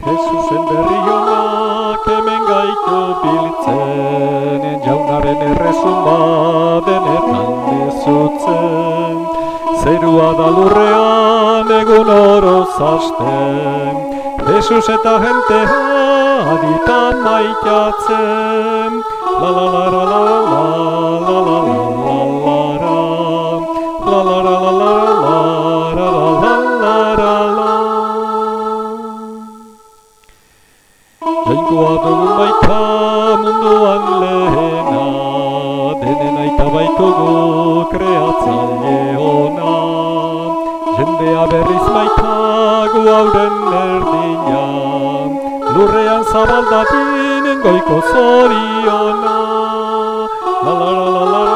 Jesusen berri honak hemen gaitu biltzen Jaunaren errezun badenetan ezutzen Zerua da lurrean egun oro zasten Jesus eta jentea aditan maitatzen la la la la la la la La la la la la la Jainkoa dugun baita munduan lehena Denen aita baitu gu kreatzaile ona Jendea berriz baita gu hauren erdina Lurrean zabaldatinen goiko zoriona. La la la la la